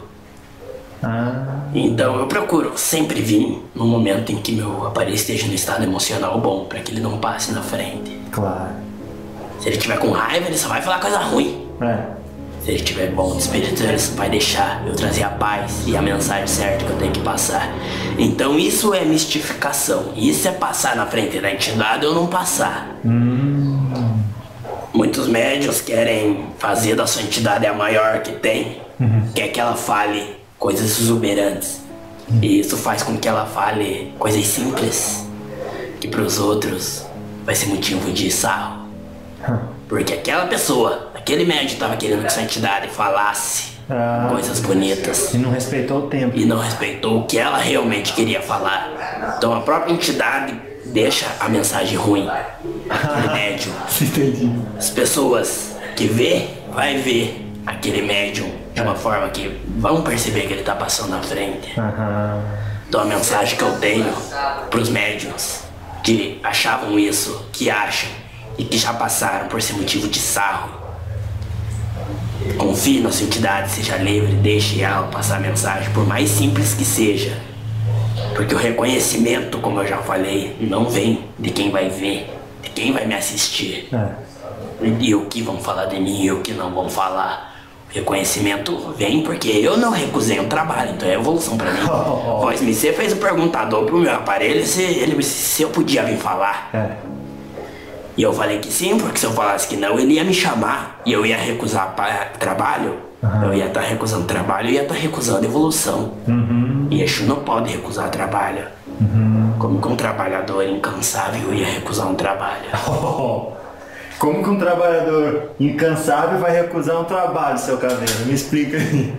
Ah, Então eu procuro sempre vir no momento em que meu aparelho esteja no estado emocional bom, pra que ele não passe na frente. claro. Se ele tiver com raiva, ele só vai falar coisa ruim. É. Se ele tiver bom espírito, ele só vai deixar eu trazer a paz e a mensagem certa que eu tenho que passar. Então isso é mistificação. Isso é passar na frente da entidade ou não passar. Muitos médios querem fazer da sua entidade a maior que tem. Quer que ela fale coisas exuberantes. E isso faz com que ela fale coisas simples. Que pros outros vai ser motivo de sarro. Porque aquela pessoa, aquele médium tava querendo que sua entidade falasse Ah. coisas bonitas E não respeitou o tempo. e não respeitou o que ela realmente queria falar. Então a própria entidade deixa a mensagem ruim. Aquele médium. Entendi. As pessoas que vê, vai ver aquele médium de uma forma que vão perceber que ele tá passando na frente. Aham. Então a mensagem que eu tenho pros médiums que achavam isso, que acham e que já passaram por ser motivo de sarro. Confie na sua entidade, seja livre, deixe ela passar a mensagem, por mais simples que seja. Porque o reconhecimento, como eu já falei, não vem de quem vai ver, de quem vai me assistir. É. E o que vão falar de mim e o que não vão falar. Reconhecimento vem porque eu não recusei um trabalho, então é evolução pra mim. Voz Me Ser fez o perguntador pro meu aparelho se, ele, se eu podia vir falar. É. E eu falei que sim, porque se eu falasse que não, ele ia me chamar e eu ia recusar pa- trabalho. Eu ia estar recusando trabalho e ia estar recusando evolução. E Exu não pode recusar trabalho. Como que um trabalhador incansável ia recusar um trabalho? Como que um trabalhador incansável vai recusar um trabalho, seu caveiro? Me explica aí.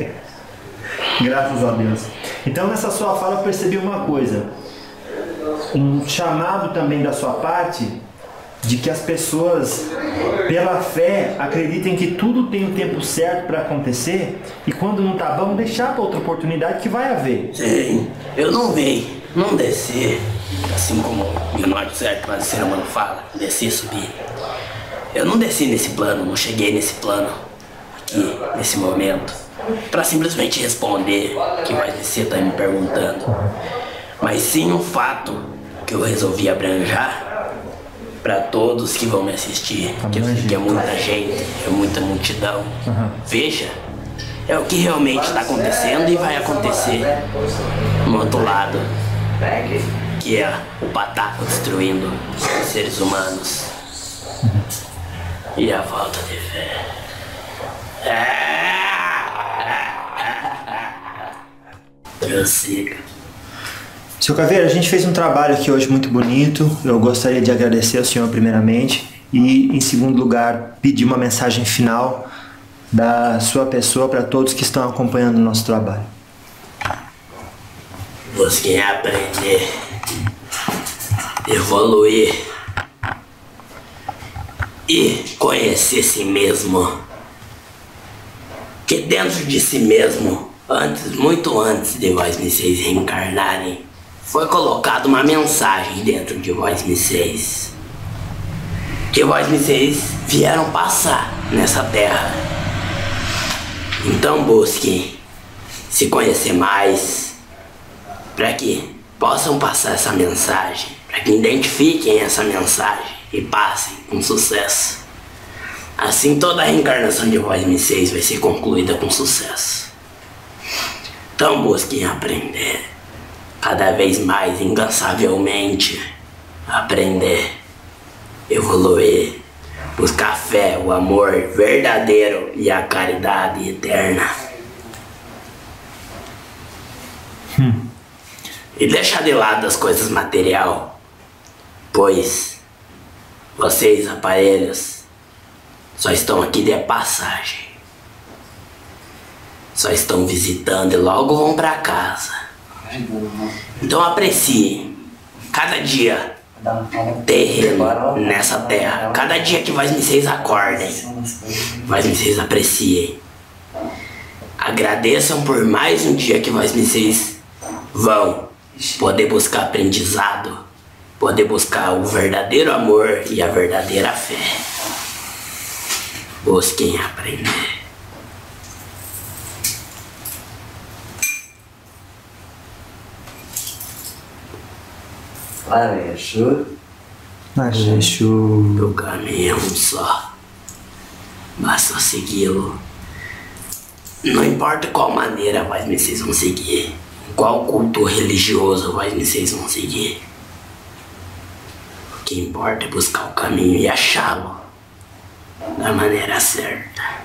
Graças a Deus. Então, nessa sua fala, eu percebi uma coisa. Um chamado também da sua parte de que as pessoas, pela fé, acreditem que tudo tem o tempo certo para acontecer e quando não tá bom, deixar para outra oportunidade que vai haver. Sim, eu não venho, não descer, assim como o Leonardo certo, mas o ser humano fala, descer e subir. Eu não desci nesse plano, não cheguei nesse plano, aqui, nesse momento, pra simplesmente responder o que vai descer tá me perguntando. Mas sim um fato que eu resolvi abranjar pra todos que vão me assistir, que eu sei que é muita gente, é muita multidão. Veja, é o que realmente está acontecendo e vai acontecer no outro lado, que é o pataco destruindo os seres humanos e a falta de fé. Prossiga. Seu Caveira, a gente fez um trabalho aqui hoje muito bonito. Eu gostaria de agradecer ao senhor primeiramente e, em segundo lugar, pedir uma mensagem final da sua pessoa para todos que estão acompanhando o nosso trabalho. Você aprender, evoluir e conhecer si mesmo. Que dentro de si mesmo, antes, muito antes de vós me seis reencarnarem, foi colocada uma mensagem dentro de vós me seis. Que vós me seis vieram passar nessa terra. Então busquem se conhecer mais, para que possam passar essa mensagem, para que identifiquem essa mensagem e passem com sucesso. Assim toda a reencarnação de Voz M6 vai ser concluída com sucesso. Então busquem aprender cada vez mais incansavelmente, aprender, evoluir, buscar a fé, o amor verdadeiro e a caridade eterna. E deixar de lado as coisas material, pois vocês, aparelhos, só estão aqui de passagem. Só estão visitando e logo vão para casa. Então apreciem cada dia terreno nessa terra. Cada dia que vós vocês acordem, vós vocês apreciem. Agradeçam por mais um dia que vós vocês vão poder buscar aprendizado, poder buscar o verdadeiro amor e a verdadeira fé. Busquem aprender. Para Exu. Para O caminho é um só. Basta segui-lo. Não importa qual maneira, mas vocês vão seguir. Qual culto religioso vocês vão seguir. O que importa é buscar o caminho e achá-lo da maneira certa.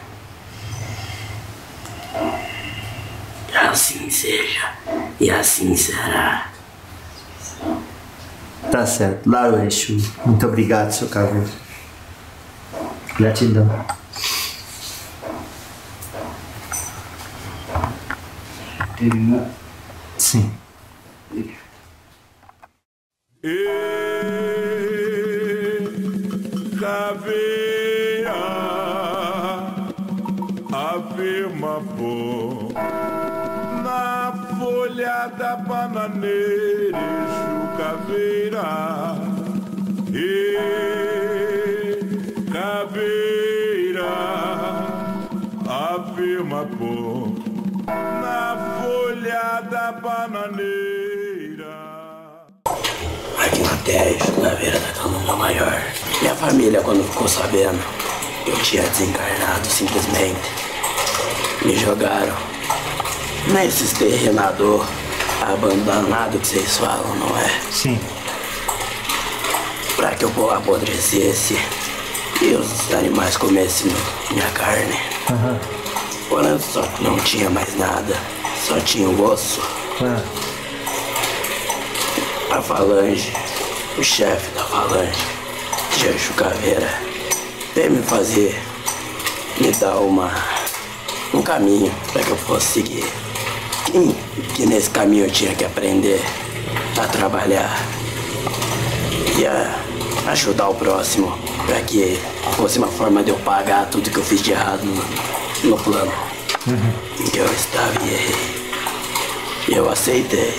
Assim seja e assim será. Tá certo. Laro Exu. Muito obrigado, seu caveiro. Gratidão. Terminou? Sim. Caveira afirma pô na folha da bananeira caveira bananeira Aqui na terra, isso na beira da cama maior. Minha família, quando ficou sabendo, eu tinha desencarnado simplesmente. Me jogaram nesses terrenador abandonado que vocês falam, não é? Sim. Pra que o povo apodrecesse e os animais comessem minha carne. Quando só não tinha mais nada, só tinha o osso. Ah. A falange, o chefe da falange, Jancho Caveira, veio me fazer, me dar uma, um caminho para que eu possa seguir. Que, que nesse caminho eu tinha que aprender a trabalhar e a ajudar o próximo para que fosse uma forma de eu pagar tudo que eu fiz de errado no, no plano que eu estava e errei. Eu aceitei.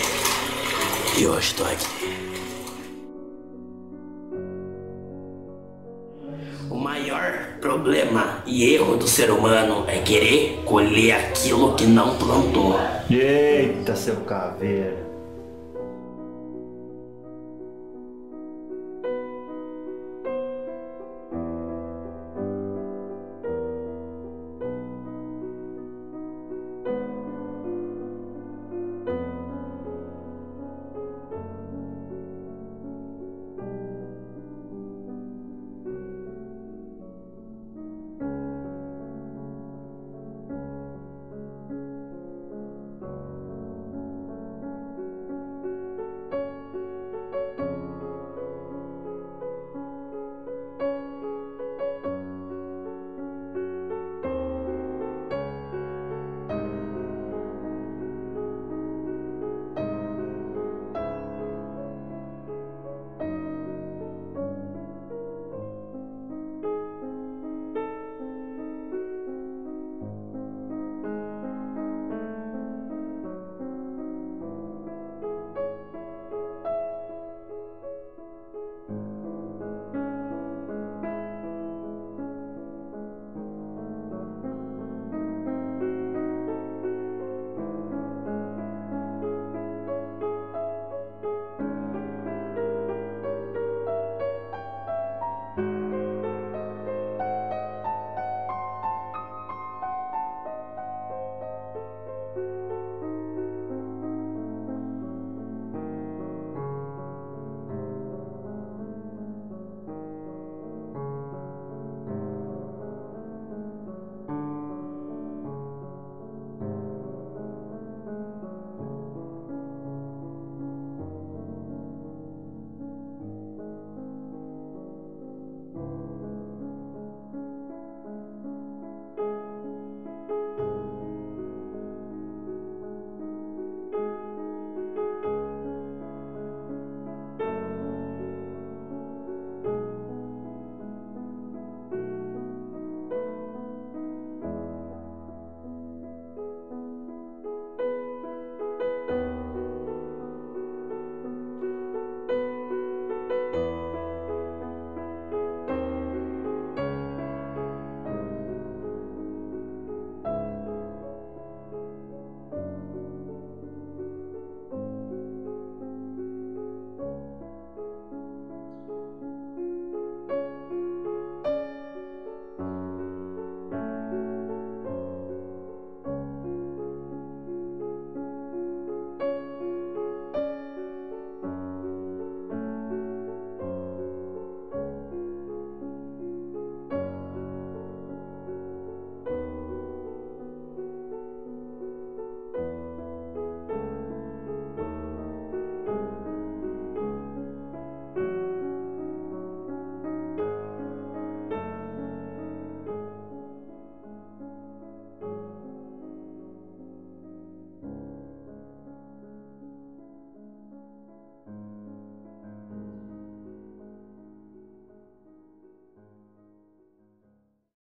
E hoje estou aqui. O maior problema e erro do ser humano é querer colher aquilo que não plantou. Eita, seu caveira.